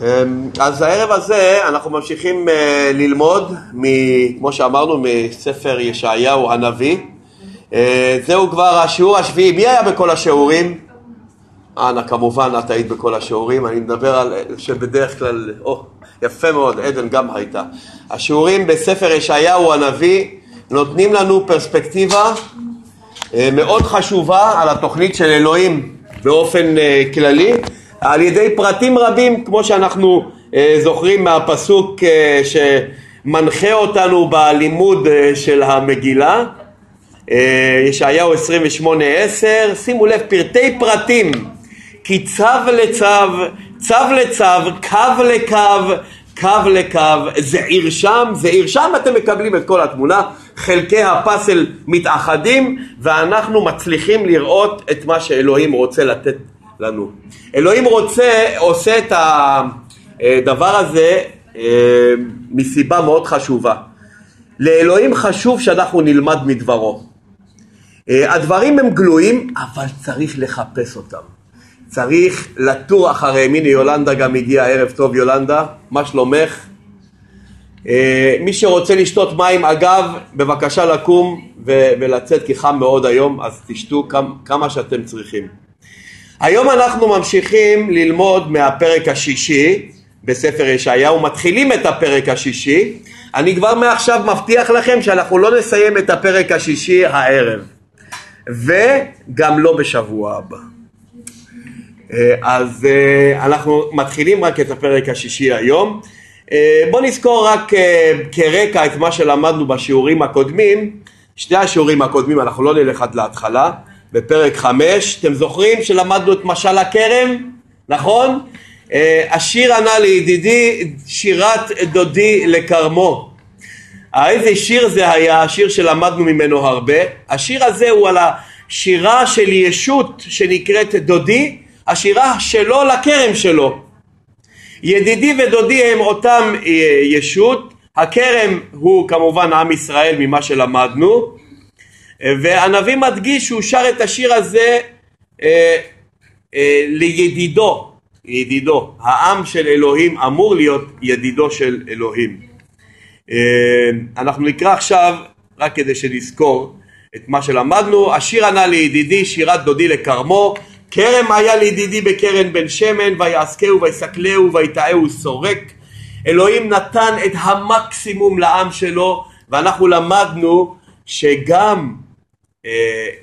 אמ, אז הערב הזה אנחנו ממשיכים אה, ללמוד, כמו שאמרנו, מספר ישעיהו הנביא. אה, זהו כבר השיעור השביעי. מי היה בכל השיעורים? אנה, כמובן, את היית בכל השיעורים. אני מדבר על שבדרך כלל, או, יפה מאוד, עדן גם הייתה. השיעורים בספר ישעיהו הנביא נותנים לנו פרספקטיבה אה, מאוד חשובה על התוכנית של אלוהים באופן כללי. על ידי פרטים רבים כמו שאנחנו אה, זוכרים מהפסוק אה, שמנחה אותנו בלימוד אה, של המגילה. ישעיהו 28-10 שימו לב פרטי פרטים. כי צו לצו, צו לצו, קו לקו, קו לקו, זעיר שם, זעיר שם אתם מקבלים את כל התמונה, חלקי הפאסל מתאחדים ואנחנו מצליחים לראות את מה שאלוהים רוצה לתת לנו. אלוהים רוצה, עושה את הדבר הזה אה, מסיבה מאוד חשובה. לאלוהים חשוב שאנחנו נלמד מדברו. אה, הדברים הם גלויים, אבל צריך לחפש אותם. צריך לטור אחריהם. הנה יולנדה גם הגיעה, ערב טוב יולנדה, מה שלומך? אה, מי שרוצה לשתות מים, אגב, בבקשה לקום ולצאת כי חם מאוד היום, אז תשתו כמה שאתם צריכים. היום אנחנו ממשיכים ללמוד מהפרק השישי בספר ישעיהו, מתחילים את הפרק השישי, אני כבר מעכשיו מבטיח לכם שאנחנו לא נסיים את הפרק השישי הערב וגם לא בשבוע הבא. אה, אז אה, אנחנו מתחילים רק את הפרק השישי היום. אה, בואו נזכור רק כרקע את מה שלמדנו בשיעורים הקודמים, שני השיעורים הקודמים, אנחנו לא נלך עד להתחלה, בפרק חמש, אתם זוכרים שלמדנו את משל הכרם, נכון? אה, השיר ענה לידידי שירת דודי לכרמו. איזה שיר זה היה, השיר שלמדנו ממנו הרבה. השיר הזה הוא על השירה של ישות שנקראת דודי, השירה שלו לכרם שלו. ידידי ודודי הם אותם אה, ישות, הכרם הוא כמובן עם ישראל ממה שלמדנו, והנביא מדגיש שהוא שר את השיר הזה אה, אה, לידידו, ידידו, העם של אלוהים אמור להיות ידידו של אלוהים. אה, אנחנו נקרא עכשיו, רק כדי שנזכור את מה שלמדנו, השיר ענה לידידי שירת דודי לכרמו, כרם היה לידידי בקרן בן שמן, ויעסקהו ויסקלהו ויטעהו סורק. אלוהים נתן את המקסימום לעם שלו, ואנחנו למדנו שגם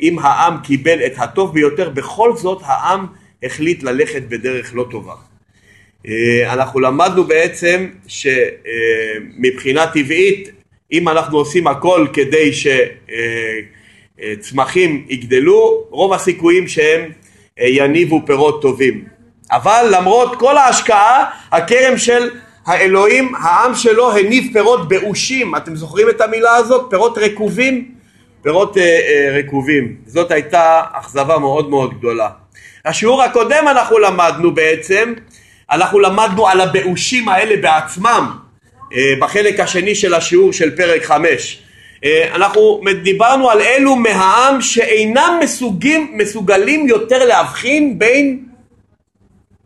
אם העם קיבל את הטוב ביותר, בכל זאת העם החליט ללכת בדרך לא טובה. אה, אנחנו למדנו בעצם שמבחינה טבעית, אם אנחנו עושים הכל כדי שצמחים יגדלו, רוב הסיכויים שהם אה, יניבו פירות טובים. אבל למרות כל ההשקעה, הכרם של האלוהים, העם שלו הניב פירות באושים, אתם זוכרים את המילה הזאת? פירות רקובים? פירות אה, אה, רקובים. זאת הייתה אכזבה מאוד מאוד גדולה. השיעור הקודם אנחנו למדנו בעצם, אנחנו למדנו על הבאושים האלה בעצמם אה, בחלק השני של השיעור של פרק חמש. אנחנו דיברנו על אלו מהעם שאינם מסוגים, מסוגלים יותר להבחין בין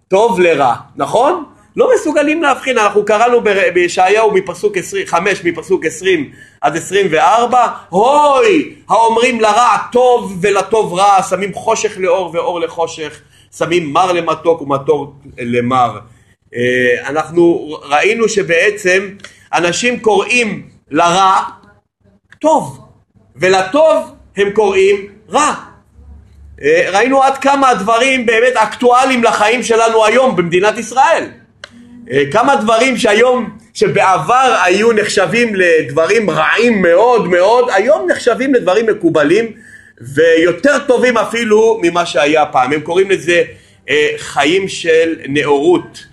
טוב לרע, נכון? לא מסוגלים להבחין, אנחנו קראנו בישעיהו מפסוק 20, 5 מפסוק 20 עד 24, הוי האומרים לרע טוב ולטוב רע, שמים חושך לאור ואור לחושך, שמים מר למתוק ומתוק למר. אה, אנחנו ראינו שבעצם אנשים קוראים לרע טוב, ולטוב הם קוראים רע. אה, ראינו עד כמה הדברים באמת אקטואליים לחיים שלנו היום במדינת ישראל. אה, כמה דברים שהיום, שבעבר היו נחשבים לדברים רעים מאוד מאוד, היום נחשבים לדברים מקובלים ויותר טובים אפילו ממה שהיה פעם. הם קוראים לזה אה, חיים של נאורות,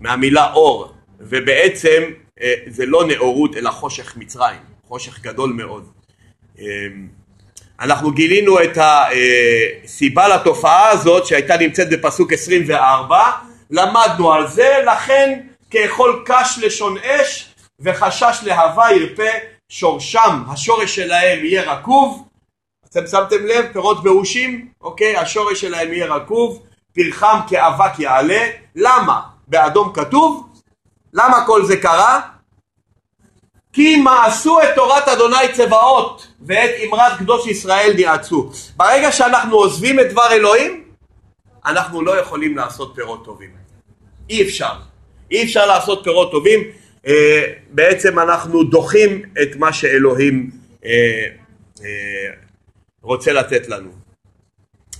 מהמילה אור, ובעצם אה, זה לא נאורות אלא חושך מצרים, חושך גדול מאוד. אה, אנחנו גילינו את הסיבה לתופעה הזאת שהייתה נמצאת בפסוק 24 למדנו על זה, לכן כאכול קש לשון אש וחשש להבה ירפה שורשם, השורש שלהם יהיה רקוב, אתם שמתם לב, פירות באושים, אוקיי, השורש שלהם יהיה רקוב, פרחם כאבק יעלה, למה? באדום כתוב, למה כל זה קרה? כי מעשו את תורת אדוני צבאות ואת אמרת קדוש ישראל ניאצו. ברגע שאנחנו עוזבים את דבר אלוהים, אנחנו לא יכולים לעשות פירות טובים. אי אפשר. אי אפשר לעשות פירות טובים. אה, בעצם אנחנו דוחים את מה שאלוהים אה, אה, רוצה לתת לנו.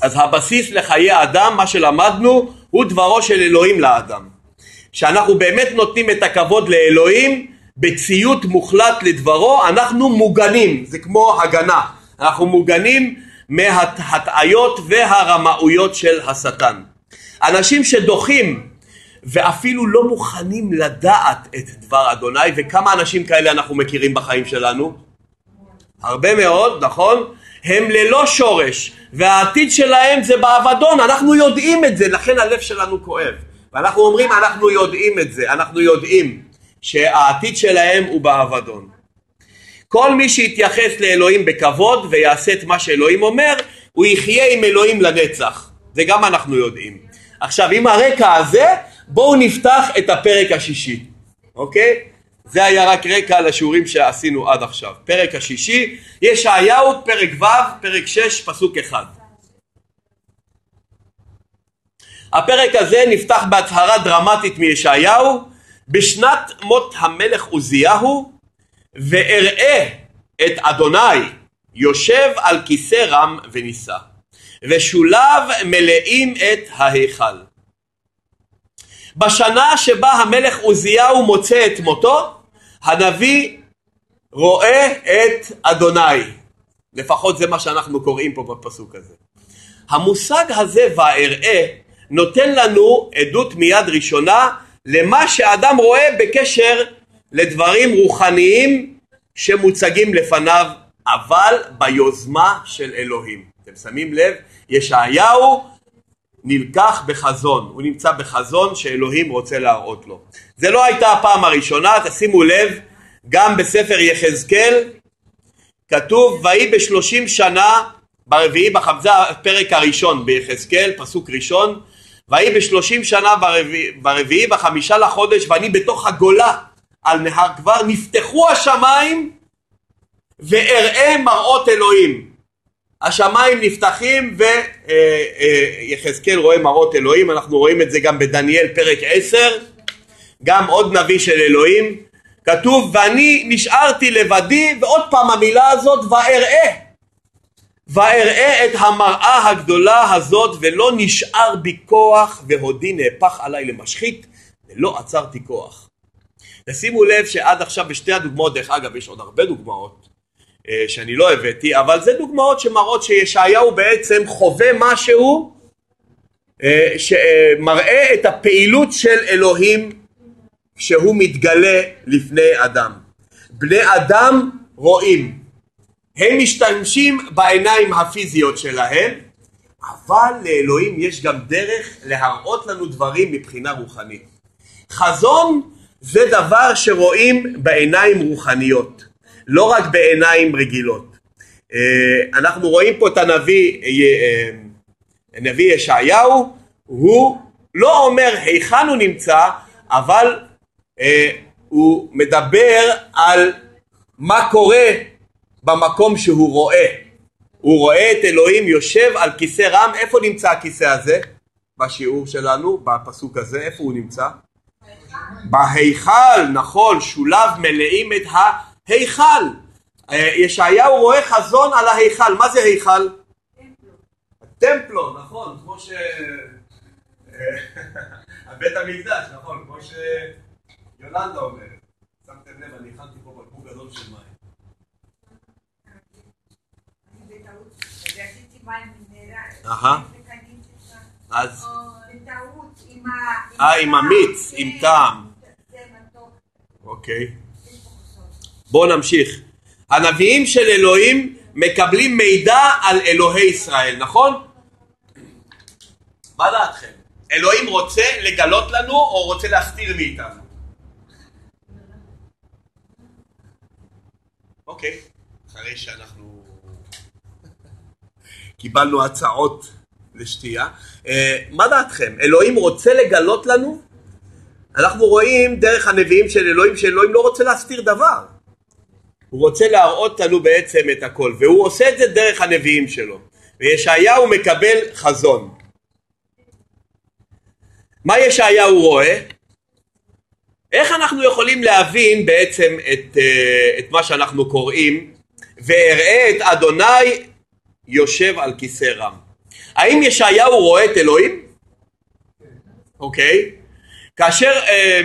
אז הבסיס לחיי אדם, מה שלמדנו, הוא דברו של אלוהים לאדם. שאנחנו באמת נותנים את הכבוד לאלוהים בציות מוחלט לדברו, אנחנו מוגנים, זה כמו הגנה, אנחנו מוגנים מההטעיות והרמאויות של השטן. אנשים שדוחים ואפילו לא מוכנים לדעת את דבר אדוני, וכמה אנשים כאלה אנחנו מכירים בחיים שלנו? הרבה מאוד, נכון? הם ללא שורש, והעתיד שלהם זה באבדון, אנחנו יודעים את זה, לכן הלב שלנו כואב. ואנחנו אומרים, אנחנו יודעים את זה, אנחנו יודעים שהעתיד שלהם הוא באבדון. כל מי שיתייחס לאלוהים בכבוד ויעשה את מה שאלוהים אומר, הוא יחיה עם אלוהים לנצח. זה גם אנחנו יודעים. עכשיו, עם הרקע הזה, בואו נפתח את הפרק השישי, אוקיי? זה היה רק רקע לשיעורים שעשינו עד עכשיו. פרק השישי, ישעיהו, פרק ו', פרק 6, פסוק 1. הפרק הזה נפתח בהצהרה דרמטית מישעיהו בשנת מות המלך עוזיהו ואראה את אדוני יושב על כיסא רם ונישא ושוליו מלאים את ההיכל. בשנה שבה המלך עוזיהו מוצא את מותו הנביא רואה את אדוני לפחות זה מה שאנחנו קוראים פה בפסוק הזה. המושג הזה ואראה נותן לנו עדות מיד ראשונה למה שאדם רואה בקשר לדברים רוחניים שמוצגים לפניו אבל ביוזמה של אלוהים. אתם שמים לב? ישעיהו נלקח בחזון, הוא נמצא בחזון שאלוהים רוצה להראות לו. זה לא הייתה הפעם הראשונה, תשימו לב, גם בספר יחזקאל כתוב ויהי בשלושים שנה ברביעי בחמזה הפרק הראשון ביחזקאל פסוק ראשון ויהי בשלושים שנה ברביעי, ברביעי בחמישה לחודש ואני בתוך הגולה על נהר כבר נפתחו השמיים ואראה מראות אלוהים. השמיים נפתחים ויחזקאל רואה מראות אלוהים אנחנו רואים את זה גם בדניאל פרק עשר. גם עוד נביא של אלוהים. כתוב ואני נשארתי לבדי ועוד פעם המילה הזאת ואראה ואראה את המראה הגדולה הזאת ולא נשאר בי כוח והודי נהפך עליי למשחית ולא עצרתי כוח. ושימו לב שעד עכשיו בשתי הדוגמאות, דרך אגב יש עוד הרבה דוגמאות אה, שאני לא הבאתי, אבל זה דוגמאות שמראות שישעיהו בעצם חווה משהו אה, שמראה את הפעילות של אלוהים שהוא מתגלה לפני אדם. בני אדם רואים, הם משתמשים בעיניים הפיזיות שלהם, אבל לאלוהים יש גם דרך להראות לנו דברים מבחינה רוחנית. חזון זה דבר שרואים בעיניים רוחניות, לא רק בעיניים רגילות. אה, אנחנו רואים פה את הנביא, אה, הנביא ישעיהו, הוא לא אומר היכן הוא נמצא, אבל אה, הוא מדבר על מה קורה במקום שהוא רואה. הוא רואה את אלוהים יושב על כיסא רם, איפה נמצא הכיסא הזה? בשיעור שלנו, בפסוק הזה, איפה הוא נמצא? בהיכל, נכון, שוליו מלאים את ההיכל. אה, ישעיהו רואה חזון על ההיכל, מה זה היכל? הטמפלו, נכון, כמו ש... אה, בית המקדש, נכון, כמו שיולנדה אומרת. שמתם לב, אני הכנתי פה בקבוק גדול של מים. אהה. אז... אה, עם המיץ, עם טעם. אוקיי. בואו נמשיך. הנביאים של אלוהים מקבלים מידע על אלוהי ישראל, נכון? מה דעתכם? אלוהים רוצה לגלות לנו או רוצה להסתיר מאיתנו? אוקיי, אחרי שאנחנו קיבלנו הצעות לשתייה. Uh, מה דעתכם? אלוהים רוצה לגלות לנו? אנחנו רואים דרך הנביאים של אלוהים שאלוהים לא רוצה להסתיר דבר. הוא רוצה להראות לנו בעצם את הכל, והוא עושה את זה דרך הנביאים שלו. וישעיהו מקבל חזון. מה ישעיהו רואה? איך אנחנו יכולים להבין בעצם את, אה, את מה שאנחנו קוראים ואראה את אדוני יושב על כיסא רם. האם ישעיהו רואה את אלוהים? אוקיי. כאשר אה,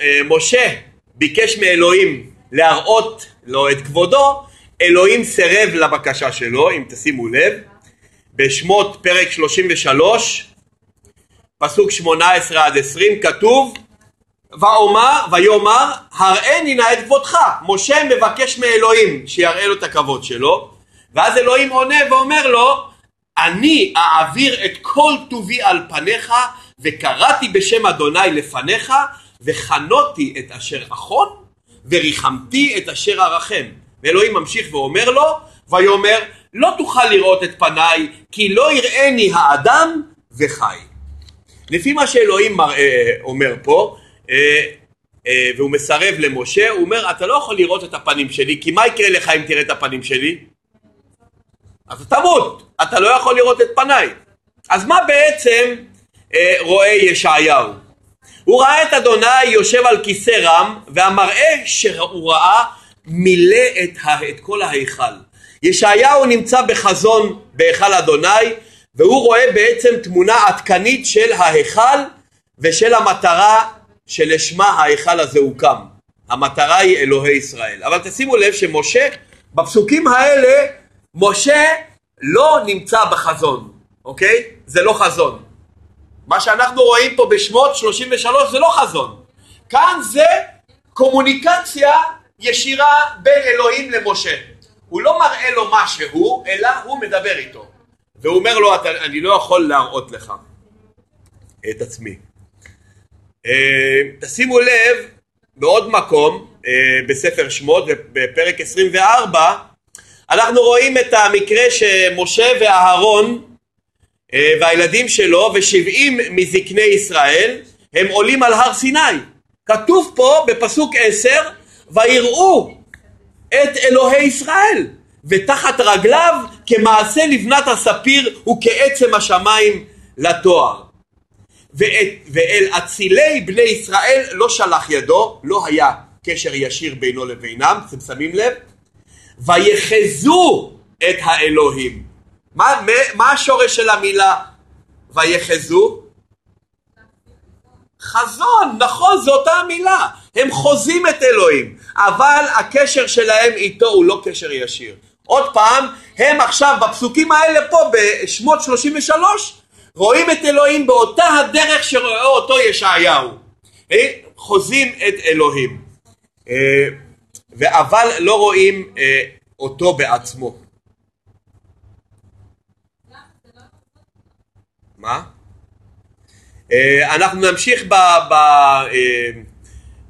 אה, משה ביקש מאלוהים להראות לו את כבודו, אלוהים סירב לבקשה שלו, אם תשימו לב, בשמות פרק 33, פסוק 18 עד 20, כתוב ואומר, ויאמר, הראני נא את כבודך. משה מבקש מאלוהים שיראה לו את הכבוד שלו, ואז אלוהים עונה ואומר לו, אני אעביר את כל טובי על פניך, וקראתי בשם אדוני לפניך, וחנותי את אשר אחון, וריחמתי את אשר ארחם. ואלוהים ממשיך ואומר לו, ויאמר, לא תוכל לראות את פניי, כי לא יראני האדם וחי. לפי מה שאלוהים מראה, אומר פה, אה, אה, והוא מסרב למשה, הוא אומר אתה לא יכול לראות את הפנים שלי כי מה יקרה לך אם תראה את הפנים שלי? אז תמות, אתה לא יכול לראות את פניי. אז מה בעצם אה, רואה ישעיהו? הוא ראה את אדוני יושב על כיסא רם והמראה שהוא ראה מילא את, את כל ההיכל. ישעיהו נמצא בחזון בהיכל אדוני והוא רואה בעצם תמונה עדכנית של ההיכל ושל המטרה שלשמה ההיכל הזה הוקם. המטרה היא אלוהי ישראל. אבל תשימו לב שמשה, בפסוקים האלה, משה לא נמצא בחזון, אוקיי? זה לא חזון. מה שאנחנו רואים פה בשמות 33 זה לא חזון. כאן זה קומוניקציה ישירה בין אלוהים למשה. הוא לא מראה לו משהו, אלא הוא מדבר איתו. והוא אומר לו, אני לא יכול להראות לך את עצמי. אה, תשימו לב בעוד מקום אה, בספר שמות בפרק 24 אנחנו רואים את המקרה שמשה ואהרון אה, והילדים שלו ושבעים מזקני ישראל הם עולים על הר סיני כתוב פה בפסוק עשר ויראו את אלוהי ישראל ותחת רגליו כמעשה לבנת הספיר וכעצם השמיים לתואר ואת, ואל אצילי בני ישראל לא שלח ידו, לא היה קשר ישיר בינו לבינם, אתם שמים לב? ויחזו את האלוהים. מה, מה השורש של המילה ויחזו? חזון, נכון, זו אותה המילה. הם חוזים את אלוהים, אבל הקשר שלהם איתו הוא לא קשר ישיר. עוד פעם, הם עכשיו בפסוקים האלה פה בשמות 33 רואים את אלוהים באותה הדרך שרואה אותו ישעיהו. אה, חוזים את אלוהים. אה, אבל לא רואים אה, אותו בעצמו. מה? אנחנו נמשיך ב, ב,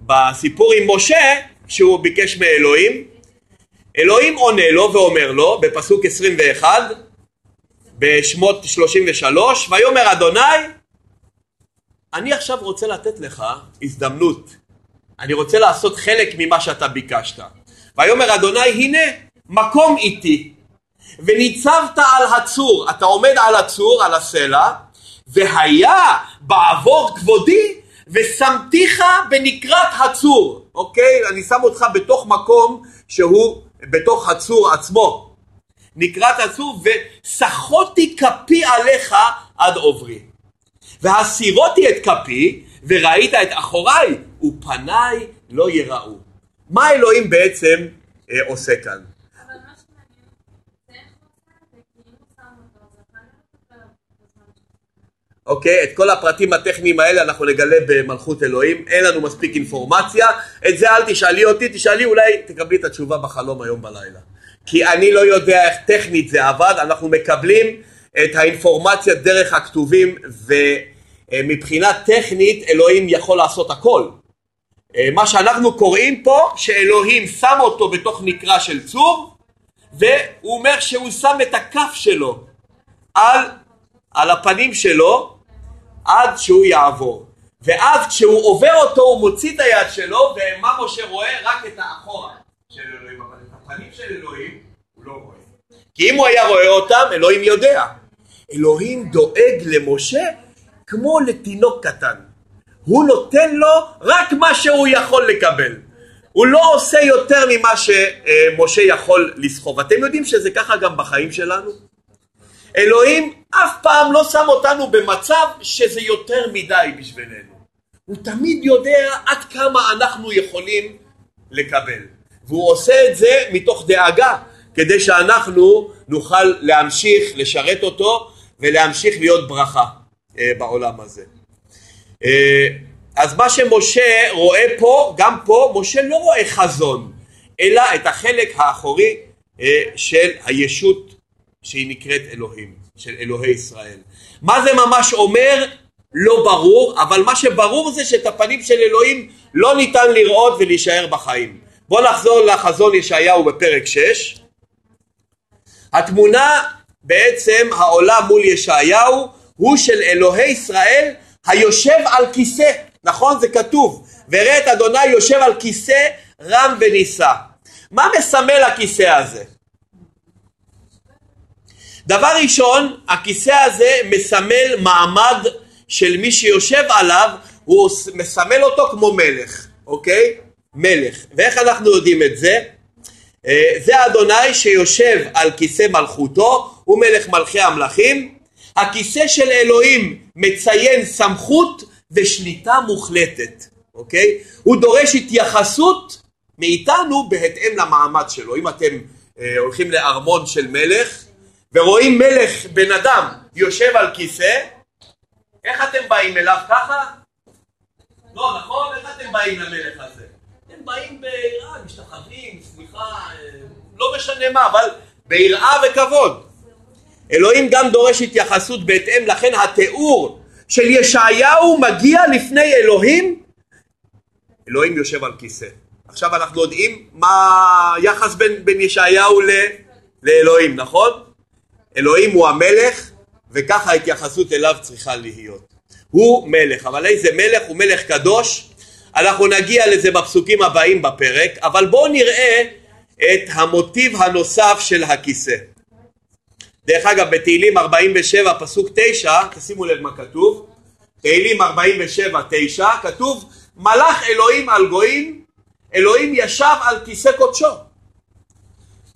בסיפור עם משה שהוא ביקש מאלוהים. אלוהים עונה לו ואומר לו בפסוק 21 בשמות 33, ויאמר אדוני, אני עכשיו רוצה לתת לך הזדמנות, אני רוצה לעשות חלק ממה שאתה ביקשת. ויאמר אדוני, הנה מקום איתי, וניצבת על הצור, אתה עומד על הצור, על הסלע, והיה בעבור כבודי, ושמתיך בנקרת הצור, אוקיי? אני שם אותך בתוך מקום שהוא בתוך הצור עצמו. נקראת עצוב וסחותי כפי עליך עד עוברי. והסירותי את כפי וראית את אחוריי ופניי לא יראו. מה אלוהים בעצם אה, עושה כאן? אוקיי? את כל הפרטים הטכניים האלה אנחנו נגלה במלכות אלוהים, אין לנו מספיק אינפורמציה, את זה אל תשאלי אותי, תשאלי אולי תקבלי את התשובה בחלום היום בלילה. כי אני לא יודע איך טכנית זה עבד, אנחנו מקבלים את האינפורמציה דרך הכתובים ומבחינה טכנית אלוהים יכול לעשות הכל. אה, מה שאנחנו קוראים פה שאלוהים שם אותו בתוך נקרה של צור והוא אומר שהוא שם את הכף שלו על, על הפנים שלו עד שהוא יעבור. ואז כשהוא עובר אותו הוא מוציא את היד שלו, ומה משה רואה? רק את האחורה של אלוהים, אבל את הפנים של אלוהים הוא לא רואה. כי אם הוא היה רואה אותם, אלוהים יודע. אלוהים דואג למשה כמו לתינוק קטן. הוא נותן לו רק מה שהוא יכול לקבל. הוא לא עושה יותר ממה שמשה יכול לסחוב. אתם יודעים שזה ככה גם בחיים שלנו? אלוהים אף פעם לא שם אותנו במצב שזה יותר מדי בשבילנו. הוא תמיד יודע עד כמה אנחנו יכולים לקבל. והוא עושה את זה מתוך דאגה, כדי שאנחנו נוכל להמשיך לשרת אותו ולהמשיך להיות ברכה אה, בעולם הזה. אה, אז מה שמשה רואה פה, גם פה, משה לא רואה חזון, אלא את החלק האחורי אה, של הישות שהיא נקראת אלוהים, של אלוהי ישראל. מה זה ממש אומר? לא ברור, אבל מה שברור זה שאת הפנים של אלוהים לא ניתן לראות ולהישאר בחיים. בואו נחזור לחזון ישעיהו בפרק 6. התמונה בעצם העולה מול ישעיהו הוא של אלוהי ישראל היושב על כיסא, נכון? זה כתוב, וראה את אדוני יושב על כיסא רם ונישא. מה מסמל הכיסא הזה? דבר ראשון, הכיסא הזה מסמל מעמד של מי שיושב עליו, הוא מסמל אותו כמו מלך, אוקיי? מלך. ואיך אנחנו יודעים את זה? אה, זה אדוני שיושב על כיסא מלכותו, הוא מלך מלכי המלכים. הכיסא של אלוהים מציין סמכות ושליטה מוחלטת, אוקיי? הוא דורש התייחסות מאיתנו בהתאם למעמד שלו. אם אתם אה, הולכים לארמון של מלך ורואים מלך, בן אדם, יושב על כיסא, איך אתם באים אליו ככה? לא, נכון? איך אתם באים למלך הזה? אתם באים ביראה, משתחווים, סליחה, אה, לא משנה מה, אבל ביראה וכבוד. אלוהים גם דורש התייחסות בהתאם, לכן התיאור של ישעיהו מגיע לפני אלוהים, אלוהים יושב על כיסא. עכשיו אנחנו יודעים מה היחס בין, בין ישעיהו ל, לאלוהים, נכון? אלוהים הוא המלך, וככה ההתייחסות אליו צריכה להיות. הוא מלך, אבל איזה מלך? הוא מלך קדוש. אנחנו נגיע לזה בפסוקים הבאים בפרק, אבל בואו נראה את המוטיב הנוסף של הכיסא. דרך אגב, בתהילים 47 פסוק 9, תשימו לב מה כתוב, תהילים 47 9, כתוב מלאך אלוהים על גויים, אלוהים ישב על כיסא קודשו.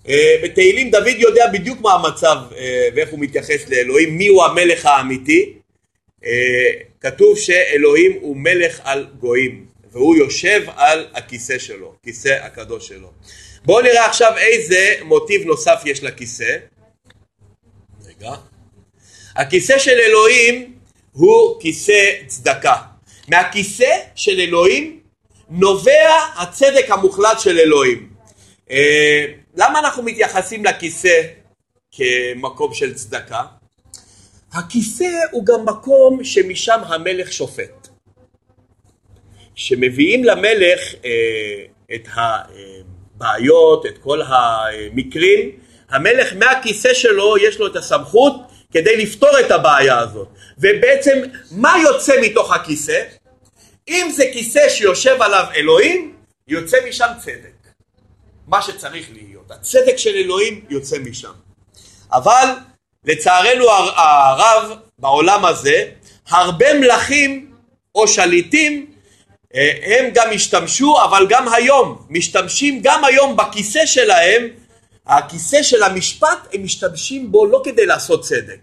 אה, בתהילים דוד יודע בדיוק מה המצב אה, ואיך הוא מתייחס לאלוהים, מי הוא המלך האמיתי. אה, כתוב שאלוהים הוא מלך על גויים, והוא יושב על הכיסא שלו, כיסא הקדוש שלו. בואו נראה עכשיו איזה מוטיב נוסף יש לכיסא. רגע. הכיסא של אלוהים הוא כיסא צדקה. מהכיסא של אלוהים נובע הצדק המוחלט של אלוהים. למה אנחנו מתייחסים לכיסא כמקום של צדקה? הכיסא הוא גם מקום שמשם המלך שופט. כשמביאים למלך אה, את הבעיות, את כל המקרים, המלך מהכיסא שלו יש לו את הסמכות כדי לפתור את הבעיה הזאת. ובעצם מה יוצא מתוך הכיסא? אם זה כיסא שיושב עליו אלוהים, יוצא משם צדק. מה שצריך להיות. הצדק של אלוהים יוצא משם. אבל לצערנו הרב בעולם הזה, הרבה מלכים או שליטים אה, הם גם השתמשו, אבל גם היום, משתמשים גם היום בכיסא שלהם, הכיסא של המשפט, הם משתמשים בו לא כדי לעשות צדק,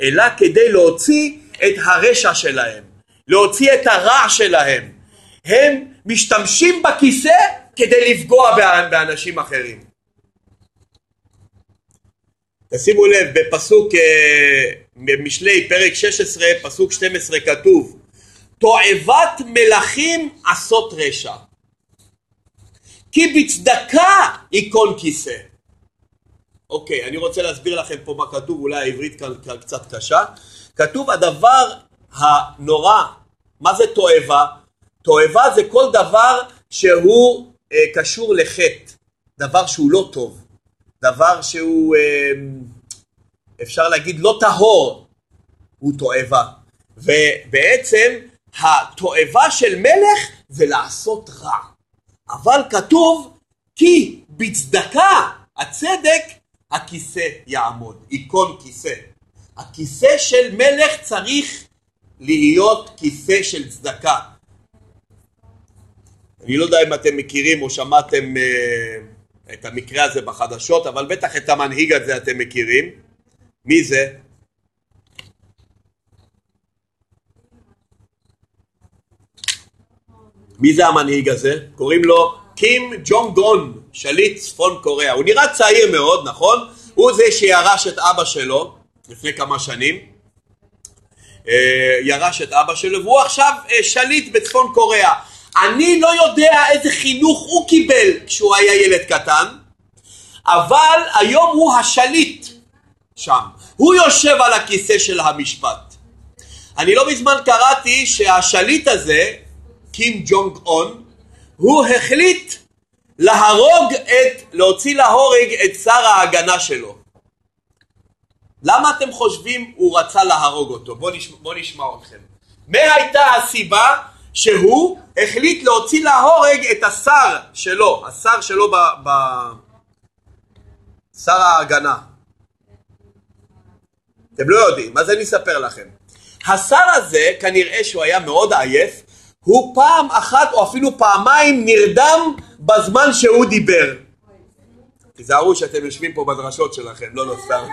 אלא כדי להוציא את הרשע שלהם, להוציא את הרע שלהם. הם משתמשים בכיסא כדי לפגוע באנשים אחרים. תשימו לב, בפסוק אה, במשלי פרק 16 פסוק 12 כתוב תועבת מלכים עשות רשע כי בצדקה ייכון כיסא. אוקיי, אני רוצה להסביר לכם פה מה כתוב, אולי העברית כאן קצת קשה. כתוב הדבר הנורא, מה זה תועבה? תועבה זה כל דבר שהוא אה, קשור לחטא, דבר שהוא לא טוב, דבר שהוא אה, אפשר להגיד לא טהור, הוא תועבה. ובעצם התועבה של מלך זה לעשות רע. אבל כתוב כי בצדקה הצדק הכיסא יעמוד, ייכון כיסא. הכיסא של מלך צריך להיות כיסא של צדקה. אני לא יודע אם אתם מכירים או שמעתם uh, את המקרה הזה בחדשות, אבל בטח את המנהיג הזה אתם מכירים. מי זה? מי זה המנהיג הזה? קוראים לו קים ג'ונג גון, שליט צפון קוריאה. הוא נראה צעיר מאוד, נכון? הוא זה שירש את אבא שלו לפני כמה שנים. אה, ירש את אבא שלו, והוא עכשיו אה, שליט בצפון קוריאה. אני לא יודע איזה חינוך הוא קיבל כשהוא היה ילד קטן, אבל היום הוא השליט שם. הוא יושב על הכיסא של המשפט. אני לא מזמן קראתי שהשליט הזה, קים ג'ונג און, הוא החליט להרוג את, להוציא להורג את שר ההגנה שלו. למה אתם חושבים הוא רצה להרוג אותו? בואו נשמע, בוא נשמע אתכם. מה הייתה הסיבה שהוא החליט להוציא להורג את השר שלו, השר שלו ב... ב... שר ההגנה. אתם לא יודעים, אז אני אספר לכם. השר הזה, כנראה שהוא היה מאוד עייף, הוא פעם אחת או אפילו פעמיים נרדם בזמן שהוא דיבר. תיזהרו שאתם יושבים פה בדרשות שלכם, לא, לא.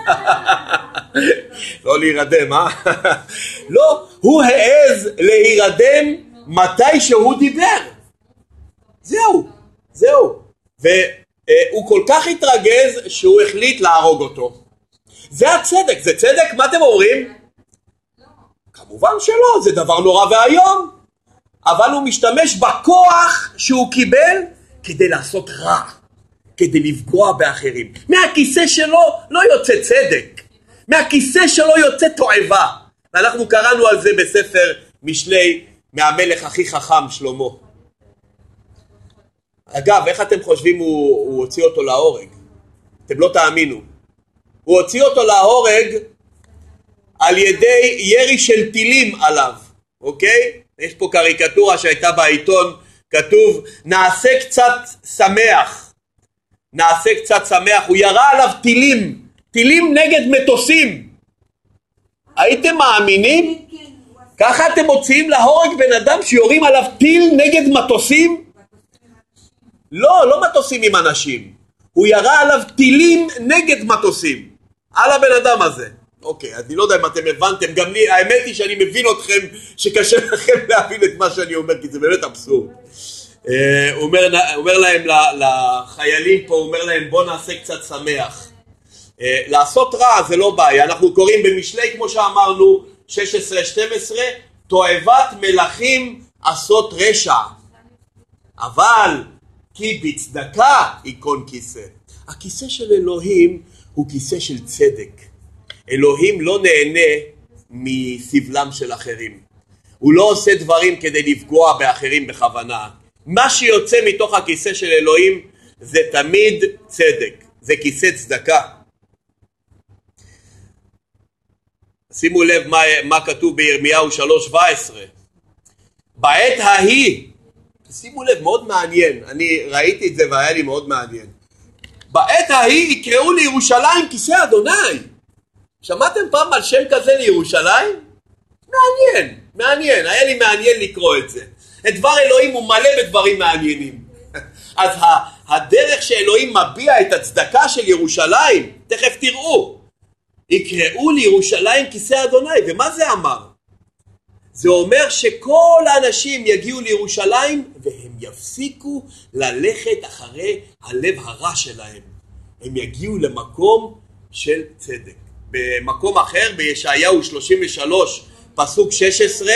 לא להירדם, אה? לא, הוא העז להירדם מתי שהוא דיבר. זהו, זהו. והוא כל כך התרגז שהוא החליט להרוג אותו. זה הצדק, זה צדק? מה אתם אומרים? כמובן שלא, זה דבר נורא ואיום. אבל הוא משתמש בכוח שהוא קיבל כדי לעשות רע, כדי לפגוע באחרים. מהכיסא שלו לא יוצא צדק, מהכיסא שלו יוצא תועבה. ואנחנו קראנו על זה בספר משלי מהמלך הכי חכם שלמה. אגב, איך אתם חושבים הוא, הוא הוציא אותו להורג? אתם לא תאמינו. הוא הוציא אותו להורג על ידי ירי של טילים עליו, אוקיי? יש פה קריקטורה שהייתה בעיתון, כתוב נעשה קצת שמח, נעשה קצת שמח, הוא ירה עליו טילים, טילים נגד מטוסים. הייתם מאמינים? ככה אתם מוציאים להורג בן אדם שיורים עליו טיל נגד מטוסים? לא, לא מטוסים עם אנשים. הוא ירה עליו טילים נגד מטוסים. על הבן אדם הזה. אוקיי, אני לא יודע אם אתם הבנתם, גם לי, האמת היא שאני מבין אתכם שקשה לכם להבין את מה שאני אומר, כי זה באמת אבסורד. אה, הוא אומר, אומר להם, לחיילים פה, הוא אומר להם בוא נעשה קצת שמח. אה, לעשות רע זה לא בעיה, אנחנו קוראים במשלי כמו שאמרנו, 16-12, תועבת מלכים עשות רשע, אבל כי בצדקה ייכון כיסא. הכיסא של אלוהים הוא כיסא של צדק. אלוהים לא נהנה מסבלם של אחרים. הוא לא עושה דברים כדי לפגוע באחרים בכוונה. מה שיוצא מתוך הכיסא של אלוהים זה תמיד צדק, זה כיסא צדקה. שימו לב מה, מה כתוב בירמיהו 3:17 בעת ההיא, שימו לב, מאוד מעניין, אני ראיתי את זה והיה לי מאוד מעניין בעת ההיא יקראו לירושלים כיסא אדוני שמעתם פעם על שם כזה לירושלים? מעניין, מעניין, היה לי מעניין לקרוא את זה. את דבר אלוהים הוא מלא בדברים מעניינים. אז הדרך שאלוהים מביע את הצדקה של ירושלים, תכף תראו, יקראו לירושלים כיסא אדוני, ומה זה אמר? זה אומר שכל האנשים יגיעו לירושלים והם יפסיקו ללכת אחרי הלב הרע שלהם. הם יגיעו למקום של צדק. במקום אחר, בישעיהו 33 פסוק 16,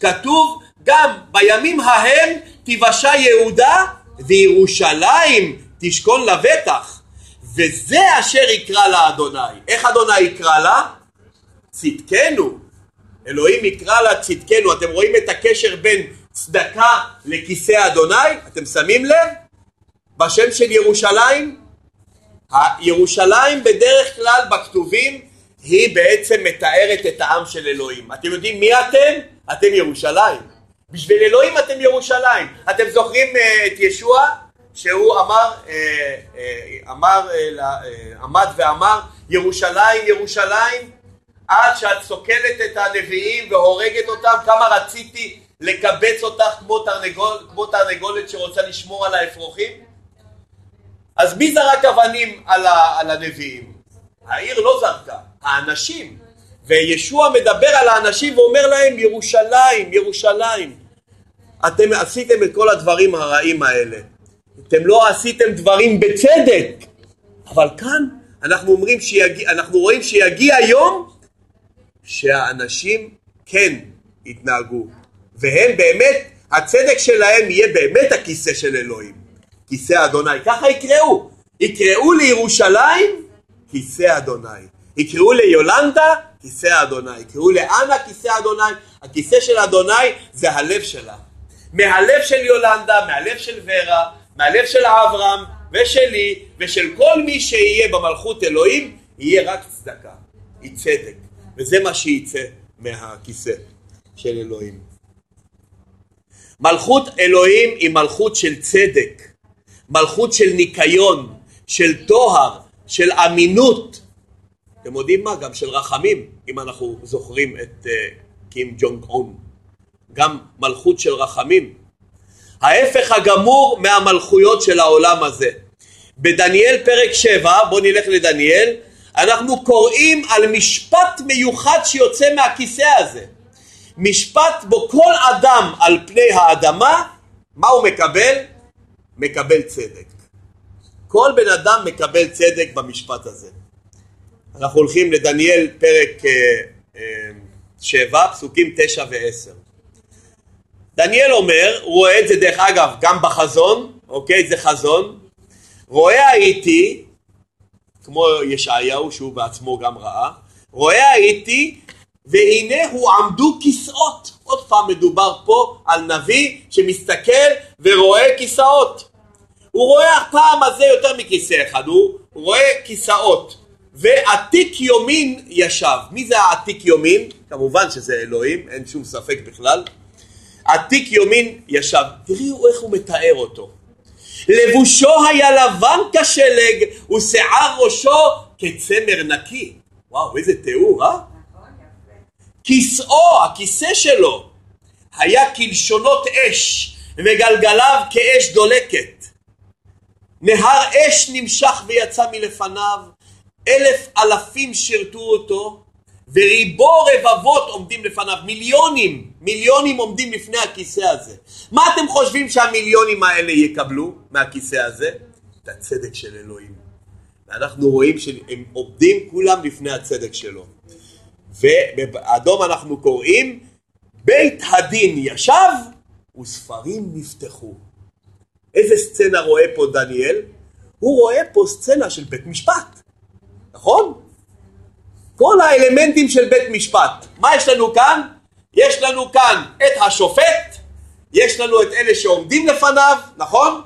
כתוב גם בימים ההם תיוושע יהודה וירושלים תשכון לבטח וזה אשר יקרא לה אדוני. איך אדוני יקרא לה? צדקנו. אלוהים יקרא לה צדקנו. אתם רואים את הקשר בין צדקה לכיסא אדוני? אתם שמים לב? בשם של ירושלים? ירושלים בדרך כלל בכתובים היא בעצם מתארת את העם של אלוהים. אתם יודעים מי אתם? אתם ירושלים. בשביל אלוהים אתם ירושלים. אתם זוכרים אה, את ישוע שהוא אמר, אה, אמר, עמד ואמר ירושלים ירושלים עד שאת סוקלת את הנביאים והורגת אותם כמה רציתי לקבץ אותך כמו, תרנגול, כמו תרנגולת שרוצה לשמור על האפרוחים? אז מי זרק אבנים על, ה, על הנביאים? העיר לא זרקה, האנשים. וישוע מדבר על האנשים ואומר להם ירושלים, ירושלים. אתם עשיתם את כל הדברים הרעים האלה. אתם לא עשיתם דברים בצדק. אבל כאן אנחנו אומרים שיגיע, אנחנו רואים שיגיע יום שהאנשים כן יתנהגו והם באמת, הצדק שלהם יהיה באמת הכיסא של אלוהים, כיסא אדוני. ככה יקראו, יקראו לירושלים כיסא אדוני, יקראו ליולנדה כיסא אדוני, יקראו לאנה כיסא אדוני, הכיסא של אדוני זה הלב שלה. מהלב של יולנדה, מהלב של ורה, מהלב של אברהם ושלי ושל כל מי שיהיה במלכות אלוהים, יהיה רק צדקה, היא צדק, וזה מה שיצא מהכיסא של אלוהים. מלכות אלוהים היא מלכות של צדק, מלכות של ניקיון, של טוהר, של אמינות. אתם יודעים מה? גם של רחמים, אם אנחנו זוכרים את uh, קים ג'ונג און. גם מלכות של רחמים. ההפך הגמור מהמלכויות של העולם הזה. בדניאל פרק 7, בואו נלך לדניאל, אנחנו קוראים על משפט מיוחד שיוצא מהכיסא הזה. משפט בו כל אדם על פני האדמה, מה הוא מקבל? מקבל צדק. כל בן אדם מקבל צדק במשפט הזה. אנחנו הולכים לדניאל פרק אה, אה, שבע, פסוקים תשע ועשר. דניאל אומר, רואה את זה דרך אגב גם בחזון, אוקיי? זה חזון. רואה הייתי, כמו ישעיהו שהוא בעצמו גם ראה, רואה הייתי והנה הוא עמדו כיסאות. עוד פעם מדובר פה על נביא שמסתכל ורואה כיסאות. הוא רואה הפעם הזה יותר מכיסא אחד, הוא רואה כיסאות. ועתיק יומין ישב. מי זה העתיק יומין? כמובן שזה אלוהים, אין שום ספק בכלל. עתיק יומין ישב. תראו איך הוא מתאר אותו. לבושו היה לבן כשלג ושיער ראשו כצמר נקי. וואו, איזה תיאור, אה? כיסאו, הכיסא שלו, היה כלשונות אש, וגלגליו כאש דולקת. נהר אש נמשך ויצא מלפניו, אלף אלפים שירתו אותו, וריבו רבבות עומדים לפניו, מיליונים, מיליונים עומדים לפני הכיסא הזה. מה אתם חושבים שהמיליונים האלה יקבלו מהכיסא הזה? את הצדק של אלוהים. ואנחנו רואים שהם עומדים כולם לפני הצדק שלו. ובאדום אנחנו קוראים בית הדין ישב וספרים נפתחו. איזה סצנה רואה פה דניאל? הוא רואה פה סצנה של בית משפט, נכון? כל האלמנטים של בית משפט. מה יש לנו כאן? יש לנו כאן את השופט, יש לנו את אלה שעומדים לפניו, נכון?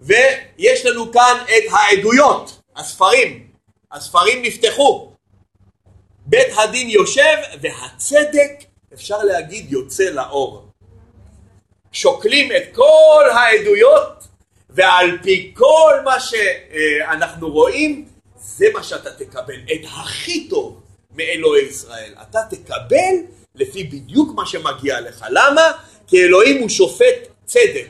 ויש לנו כאן את העדויות, הספרים. הספרים נפתחו. בית הדין יושב והצדק אפשר להגיד יוצא לאור. שוקלים את כל העדויות ועל פי כל מה שאנחנו רואים זה מה שאתה תקבל, את הכי טוב מאלוהי ישראל. אתה תקבל לפי בדיוק מה שמגיע לך. למה? כי אלוהים הוא שופט צדק.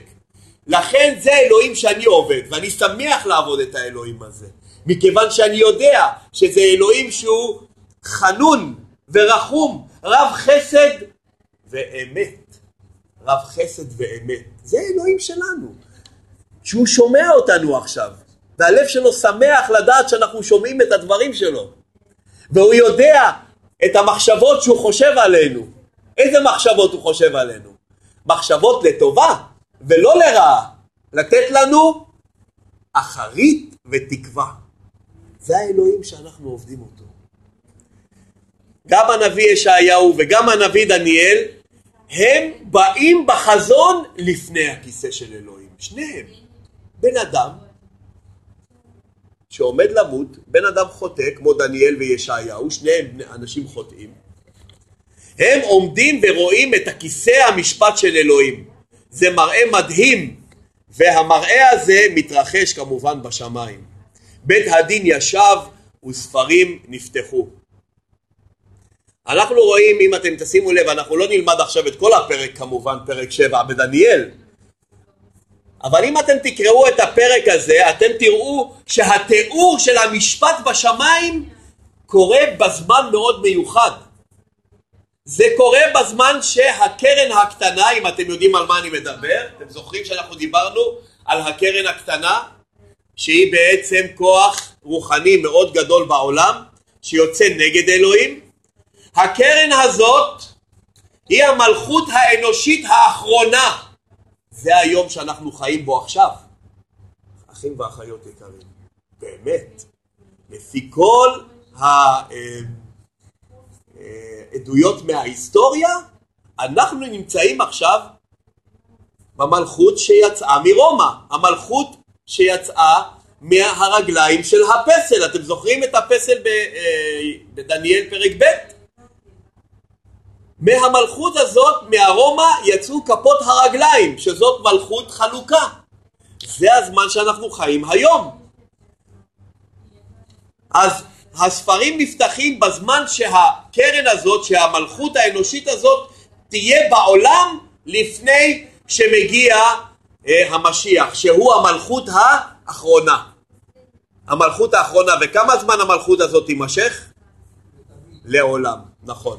לכן זה האלוהים שאני עובד, ואני שמח לעבוד את האלוהים הזה. מכיוון שאני יודע שזה אלוהים שהוא חנון ורחום, רב חסד ואמת. רב חסד ואמת. זה אלוהים שלנו, שהוא שומע אותנו עכשיו, והלב שלו שמח לדעת שאנחנו שומעים את הדברים שלו. והוא יודע את המחשבות שהוא חושב עלינו. איזה מחשבות הוא חושב עלינו? מחשבות לטובה ולא לרעה. לתת לנו אחרית ותקווה. זה האלוהים שאנחנו עובדים אותו. גם הנביא ישעיהו וגם הנביא דניאל, הם באים בחזון לפני הכיסא של אלוהים. שניהם. בן אדם שעומד למות, בן אדם חוטא כמו דניאל וישעיהו, שניהם אנשים חוטאים. הם עומדים ורואים את הכיסא המשפט של אלוהים. זה מראה מדהים, והמראה הזה מתרחש כמובן בשמיים. בית הדין ישב וספרים נפתחו. אנחנו רואים, אם אתם תשימו לב, אנחנו לא נלמד עכשיו את כל הפרק כמובן, פרק 7 בדניאל, אבל אם אתם תקראו את הפרק הזה, אתם תראו שהתיאור של המשפט בשמיים קורה בזמן מאוד מיוחד. זה קורה בזמן שהקרן הקטנה, אם אתם יודעים על מה אני מדבר, אתם זוכרים שאנחנו דיברנו על הקרן הקטנה, שהיא בעצם כוח רוחני מאוד גדול בעולם, שיוצא נגד אלוהים. הקרן הזאת היא המלכות האנושית האחרונה. זה היום שאנחנו חיים בו עכשיו. אחים ואחיות יקרים, באמת, לפי כל העדויות מההיסטוריה, אנחנו נמצאים עכשיו במלכות שיצאה מרומא, המלכות שיצאה מהרגליים של הפסל. אתם זוכרים את הפסל אה, בדניאל פרק ב'? מהמלכות הזאת, מהרומא, יצאו כפות הרגליים, שזאת מלכות חלוקה. זה הזמן שאנחנו חיים היום. אז הספרים נפתחים בזמן שהקרן הזאת, שהמלכות האנושית הזאת, תהיה בעולם לפני שמגיע אה, המשיח, שהוא המלכות האחרונה. המלכות האחרונה, וכמה זמן המלכות הזאת תימשך? לעולם, נכון.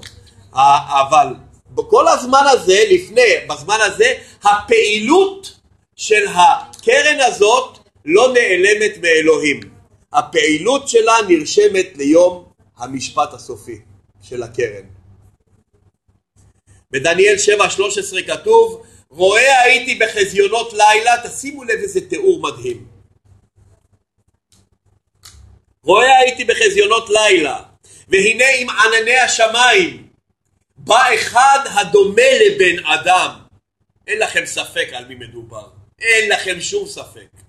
אבל בכל הזמן הזה, לפני, בזמן הזה, הפעילות של הקרן הזאת לא נעלמת מאלוהים. הפעילות שלה נרשמת ליום המשפט הסופי של הקרן. בדניאל 7:13 כתוב רואה הייתי בחזיונות לילה, תשימו לב איזה תיאור מדהים. רואה הייתי בחזיונות לילה, והנה עם ענני השמיים, בא אחד הדומה לבן אדם. אין לכם ספק על מי מדובר. אין לכם שום ספק.